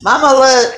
Mama, look.